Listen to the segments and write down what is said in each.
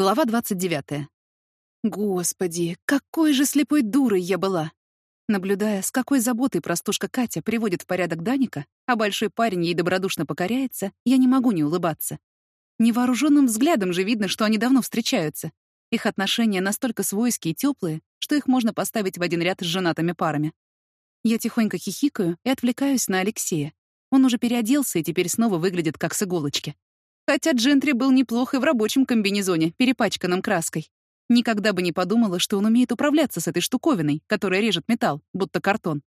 Глава 29. Господи, какой же слепой дурой я была! Наблюдая, с какой заботой простушка Катя приводит в порядок Даника, а большой парень ей добродушно покоряется, я не могу не улыбаться. Невооруженным взглядом же видно, что они давно встречаются. Их отношения настолько свойские и теплые, что их можно поставить в один ряд с женатыми парами. Я тихонько хихикаю и отвлекаюсь на Алексея. Он уже переоделся и теперь снова выглядит как с иголочки. Хотя Джентри был неплох и в рабочем комбинезоне, перепачканном краской. Никогда бы не подумала, что он умеет управляться с этой штуковиной, которая режет металл, будто картон.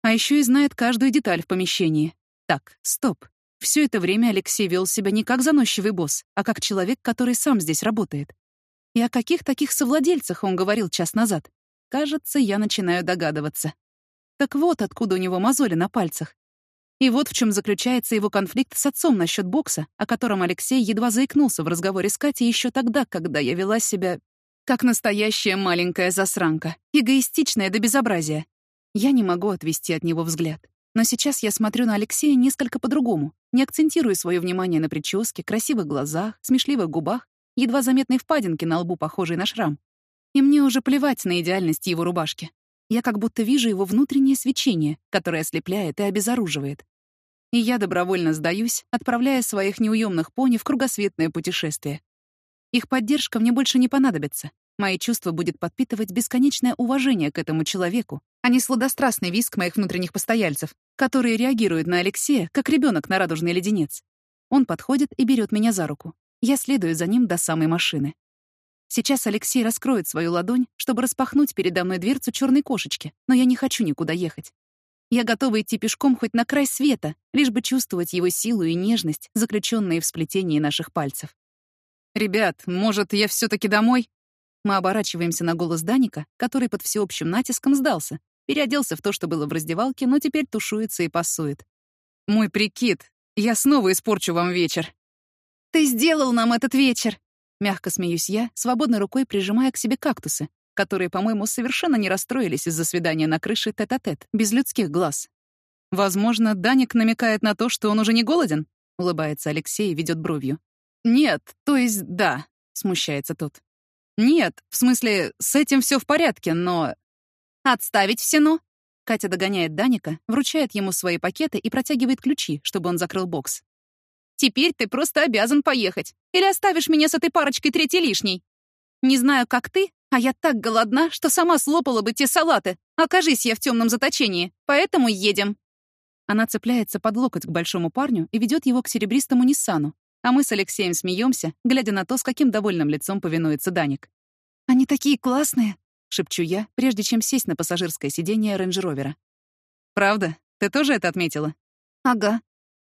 А еще и знает каждую деталь в помещении. Так, стоп. Все это время Алексей вел себя не как заносчивый босс, а как человек, который сам здесь работает. И о каких таких совладельцах он говорил час назад? Кажется, я начинаю догадываться. Так вот, откуда у него мозоли на пальцах. И вот в чем заключается его конфликт с отцом насчет бокса, о котором Алексей едва заикнулся в разговоре с Катей еще тогда, когда я вела себя как настоящая маленькая засранка, эгоистичная до безобразия. Я не могу отвести от него взгляд. Но сейчас я смотрю на Алексея несколько по-другому, не акцентирую свое внимание на прическе, красивых глазах, смешливых губах, едва заметной впадинке на лбу, похожей на шрам. И мне уже плевать на идеальность его рубашки. Я как будто вижу его внутреннее свечение, которое ослепляет и обезоруживает и я добровольно сдаюсь, отправляя своих неуемных пони в кругосветное путешествие. Их поддержка мне больше не понадобится. Мои чувства будет подпитывать бесконечное уважение к этому человеку, а не сладострастный виск моих внутренних постояльцев, которые реагируют на Алексея, как ребенок на радужный леденец. Он подходит и берет меня за руку. Я следую за ним до самой машины. Сейчас Алексей раскроет свою ладонь, чтобы распахнуть передо мной дверцу черной кошечки, но я не хочу никуда ехать. Я готова идти пешком хоть на край света, лишь бы чувствовать его силу и нежность, заключенные в сплетении наших пальцев. «Ребят, может, я все таки домой?» Мы оборачиваемся на голос Даника, который под всеобщим натиском сдался, переоделся в то, что было в раздевалке, но теперь тушуется и пасует. «Мой прикид! Я снова испорчу вам вечер!» «Ты сделал нам этот вечер!» Мягко смеюсь я, свободной рукой прижимая к себе кактусы, которые, по-моему, совершенно не расстроились из-за свидания на крыше тет-а-тет, -тет, без людских глаз. «Возможно, Даник намекает на то, что он уже не голоден?» — улыбается Алексей и ведет бровью. «Нет, то есть да», — смущается тот. «Нет, в смысле, с этим все в порядке, но...» «Отставить все «но». Катя догоняет Даника, вручает ему свои пакеты и протягивает ключи, чтобы он закрыл бокс. «Теперь ты просто обязан поехать. Или оставишь меня с этой парочкой третьей лишней. Не знаю, как ты, а я так голодна, что сама слопала бы те салаты. Окажись я в темном заточении. Поэтому едем. Она цепляется под локоть к большому парню и ведет его к серебристому Ниссану. А мы с Алексеем смеемся, глядя на то, с каким довольным лицом повинуется Даник. «Они такие классные!» — шепчу я, прежде чем сесть на пассажирское сиденье рейндж-ровера. «Правда? Ты тоже это отметила?» «Ага».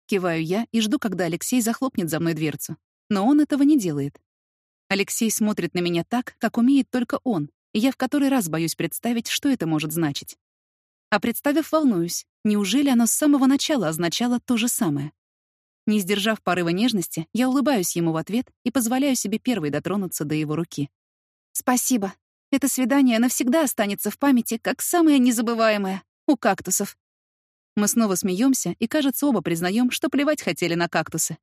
Киваю я и жду, когда Алексей захлопнет за мной дверцу. Но он этого не делает. Алексей смотрит на меня так, как умеет только он, и я в который раз боюсь представить, что это может значить. А представив, волнуюсь. Неужели оно с самого начала означало то же самое? Не сдержав порыва нежности, я улыбаюсь ему в ответ и позволяю себе первой дотронуться до его руки. «Спасибо. Это свидание навсегда останется в памяти как самое незабываемое. У кактусов». Мы снова смеемся и, кажется, оба признаем, что плевать хотели на кактусы.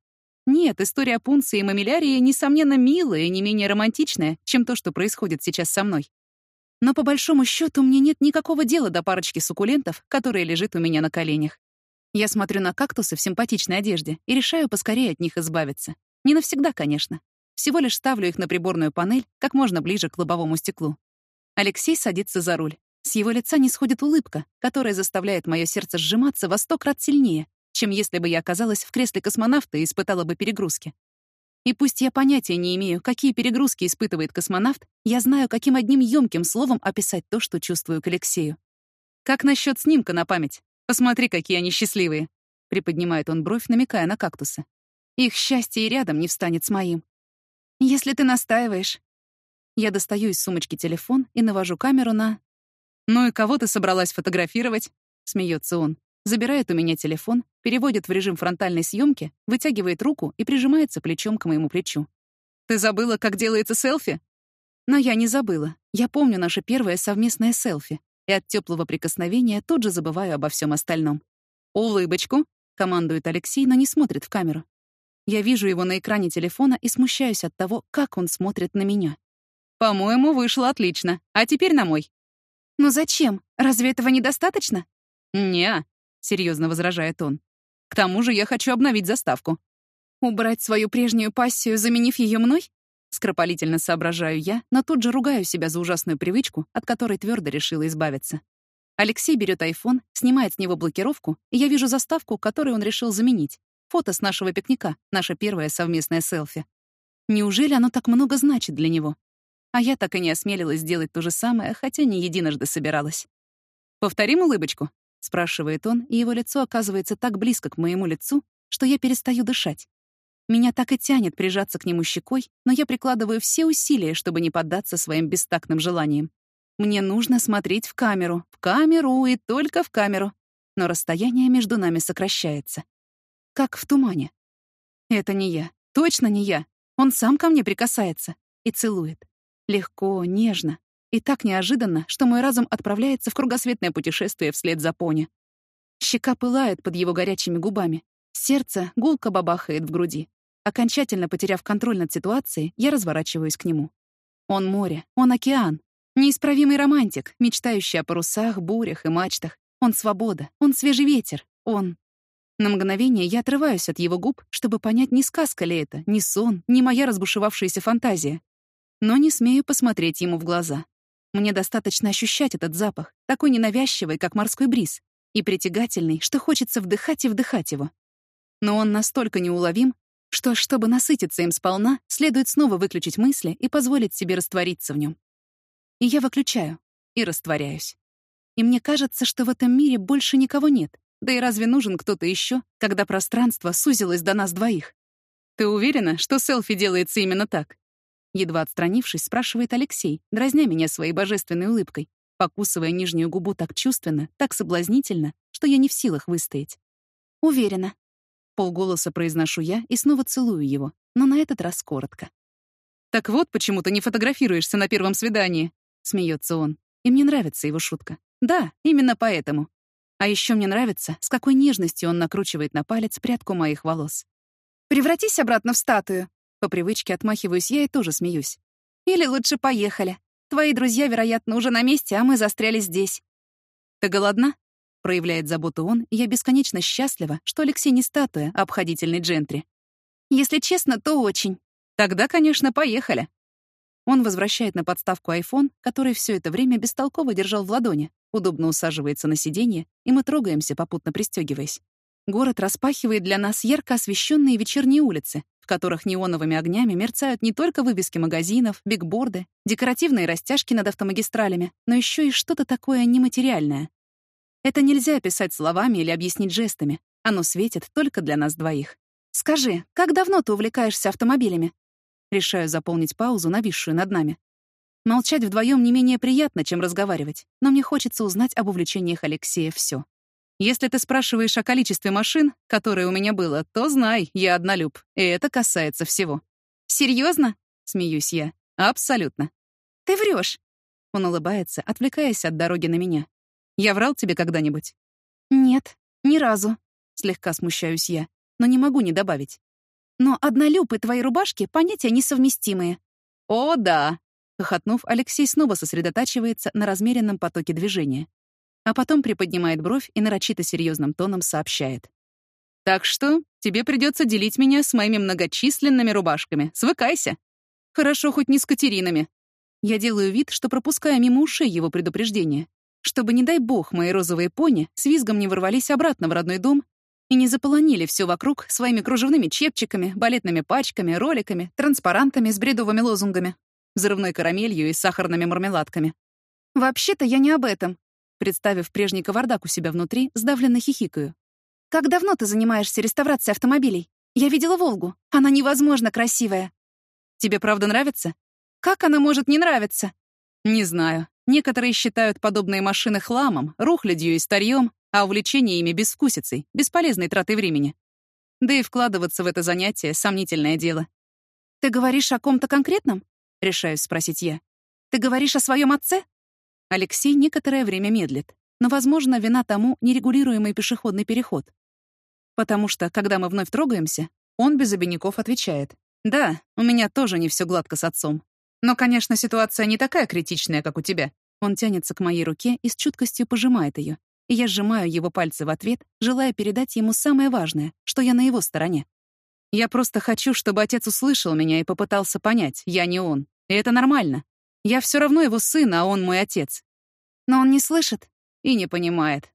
Нет, история Пунции и Мамилярии, несомненно, милая и не менее романтичная, чем то, что происходит сейчас со мной. Но по большому счету мне нет никакого дела до парочки суккулентов, которая лежит у меня на коленях. Я смотрю на кактусы в симпатичной одежде и решаю поскорее от них избавиться. Не навсегда, конечно. Всего лишь ставлю их на приборную панель как можно ближе к лобовому стеклу. Алексей садится за руль. С его лица не сходит улыбка, которая заставляет мое сердце сжиматься во сто крат сильнее, чем если бы я оказалась в кресле космонавта и испытала бы перегрузки. И пусть я понятия не имею, какие перегрузки испытывает космонавт, я знаю, каким одним ёмким словом описать то, что чувствую к Алексею. «Как насчет снимка на память? Посмотри, какие они счастливые!» Приподнимает он бровь, намекая на кактусы. «Их счастье и рядом не встанет с моим. Если ты настаиваешь...» Я достаю из сумочки телефон и навожу камеру на... «Ну и кого ты собралась фотографировать?» — смеется он забирает у меня телефон, переводит в режим фронтальной съемки, вытягивает руку и прижимается плечом к моему плечу. «Ты забыла, как делается селфи?» Но я не забыла. Я помню наше первое совместное селфи, и от теплого прикосновения тут же забываю обо всем остальном. «Улыбочку!» — командует Алексей, но не смотрит в камеру. Я вижу его на экране телефона и смущаюсь от того, как он смотрит на меня. «По-моему, вышло отлично. А теперь на мой». «Ну зачем? Разве этого недостаточно?» «Не», — серьезно возражает он. «К тому же я хочу обновить заставку». «Убрать свою прежнюю пассию, заменив ее мной?» Скоропалительно соображаю я, но тут же ругаю себя за ужасную привычку, от которой твердо решила избавиться. Алексей берет айфон, снимает с него блокировку, и я вижу заставку, которую он решил заменить. Фото с нашего пикника, наше первое совместное селфи. Неужели оно так много значит для него? А я так и не осмелилась сделать то же самое, хотя не единожды собиралась. «Повторим улыбочку?» — спрашивает он, и его лицо оказывается так близко к моему лицу, что я перестаю дышать. Меня так и тянет прижаться к нему щекой, но я прикладываю все усилия, чтобы не поддаться своим бестактным желаниям. Мне нужно смотреть в камеру, в камеру и только в камеру. Но расстояние между нами сокращается. Как в тумане. Это не я. Точно не я. Он сам ко мне прикасается и целует. Легко, нежно. И так неожиданно, что мой разум отправляется в кругосветное путешествие вслед за пони. Щека пылает под его горячими губами. Сердце гулко бабахает в груди. Окончательно потеряв контроль над ситуацией, я разворачиваюсь к нему. Он море, он океан. Неисправимый романтик, мечтающий о парусах, бурях и мачтах. Он свобода, он свежий ветер, он... На мгновение я отрываюсь от его губ, чтобы понять, не сказка ли это, не сон, не моя разбушевавшаяся фантазия. Но не смею посмотреть ему в глаза. Мне достаточно ощущать этот запах, такой ненавязчивый, как морской бриз, и притягательный, что хочется вдыхать и вдыхать его. Но он настолько неуловим, что, чтобы насытиться им сполна, следует снова выключить мысли и позволить себе раствориться в нем. И я выключаю и растворяюсь. И мне кажется, что в этом мире больше никого нет. Да и разве нужен кто-то еще, когда пространство сузилось до нас двоих? Ты уверена, что селфи делается именно так? Едва отстранившись, спрашивает Алексей, дразня меня своей божественной улыбкой, покусывая нижнюю губу так чувственно, так соблазнительно, что я не в силах выстоять. Уверена. Полголоса произношу я и снова целую его, но на этот раз коротко. «Так вот почему ты не фотографируешься на первом свидании», — смеется он. И мне нравится его шутка. Да, именно поэтому. А еще мне нравится, с какой нежностью он накручивает на палец прядку моих волос. «Превратись обратно в статую!» По привычке отмахиваюсь я и тоже смеюсь. «Или лучше поехали. Твои друзья, вероятно, уже на месте, а мы застряли здесь». «Ты голодна?» Проявляет заботу он, и я бесконечно счастлива, что Алексей не статуя, а обходительный джентри. Если честно, то очень. Тогда, конечно, поехали. Он возвращает на подставку iPhone, который все это время бестолково держал в ладони, удобно усаживается на сиденье, и мы трогаемся, попутно пристегиваясь. Город распахивает для нас ярко освещенные вечерние улицы, в которых неоновыми огнями мерцают не только вывески магазинов, бигборды, декоративные растяжки над автомагистралями, но еще и что-то такое нематериальное, это нельзя описать словами или объяснить жестами. Оно светит только для нас двоих. «Скажи, как давно ты увлекаешься автомобилями?» Решаю заполнить паузу, нависшую над нами. Молчать вдвоем не менее приятно, чем разговаривать, но мне хочется узнать об увлечениях Алексея все. Если ты спрашиваешь о количестве машин, которые у меня было, то знай, я однолюб, и это касается всего. Серьезно? смеюсь я. Абсолютно. Ты врешь. Он улыбается, отвлекаясь от дороги на меня. Я врал тебе когда-нибудь?» «Нет, ни разу», — слегка смущаюсь я, но не могу не добавить. «Но однолюб и твои рубашки — понятия несовместимые». «О, да!» — хохотнув, Алексей снова сосредотачивается на размеренном потоке движения. А потом приподнимает бровь и нарочито серьезным тоном сообщает. «Так что тебе придется делить меня с моими многочисленными рубашками. Свыкайся. Хорошо, хоть не с Катеринами». Я делаю вид, что пропускаю мимо ушей его предупреждение, чтобы, не дай бог, мои розовые пони с визгом не ворвались обратно в родной дом и не заполонили все вокруг своими кружевными чепчиками, балетными пачками, роликами, транспарантами с бредовыми лозунгами, взрывной карамелью и сахарными мармеладками. «Вообще-то я не об этом», представив прежний кавардак у себя внутри, сдавленно хихикаю. «Как давно ты занимаешься реставрацией автомобилей? Я видела «Волгу». Она невозможно красивая». «Тебе правда нравится?» «Как она может не нравиться?» «Не знаю. Некоторые считают подобные машины хламом, рухлядью и старьем, а увлечение ими безвкусицей, бесполезной тратой времени. Да и вкладываться в это занятие — сомнительное дело. «Ты говоришь о ком-то конкретном?» — решаюсь спросить я. «Ты говоришь о своем отце?» Алексей некоторое время медлит, но, возможно, вина тому нерегулируемый пешеходный переход. Потому что, когда мы вновь трогаемся, Он без обиняков отвечает. «Да, у меня тоже не все гладко с отцом. Но, конечно, ситуация не такая критичная, как у тебя». Он тянется к моей руке и с чуткостью пожимает ее. И я сжимаю его пальцы в ответ, желая передать ему самое важное, что я на его стороне. Я просто хочу, чтобы отец услышал меня и попытался понять, я не он. И это нормально. Я все равно его сын, а он мой отец. Но он не слышит и не понимает.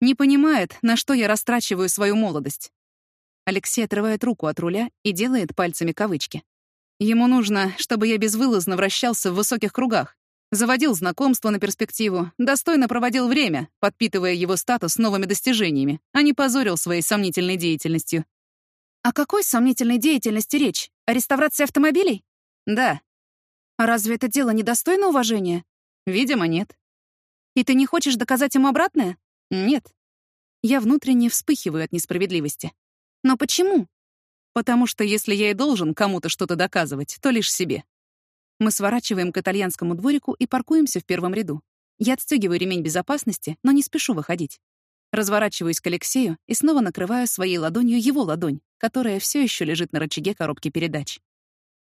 Не понимает, на что я растрачиваю свою молодость. Алексей отрывает руку от руля и делает пальцами кавычки. Ему нужно, чтобы я безвылазно вращался в высоких кругах, заводил знакомства на перспективу, достойно проводил время, подпитывая его статус новыми достижениями, а не позорил своей сомнительной деятельностью. О какой сомнительной деятельности речь? О реставрации автомобилей? Да. А разве это дело недостойно уважения? Видимо, нет. И ты не хочешь доказать ему обратное? Нет. Я внутренне вспыхиваю от несправедливости. Но почему? Потому что если я и должен кому-то что-то доказывать, то лишь себе. Мы сворачиваем к итальянскому дворику и паркуемся в первом ряду. Я отстегиваю ремень безопасности, но не спешу выходить. Разворачиваюсь к Алексею и снова накрываю своей ладонью его ладонь, которая все еще лежит на рычаге коробки передач.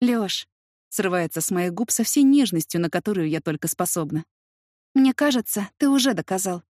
«Лёш», — срывается с моих губ со всей нежностью, на которую я только способна. «Мне кажется, ты уже доказал.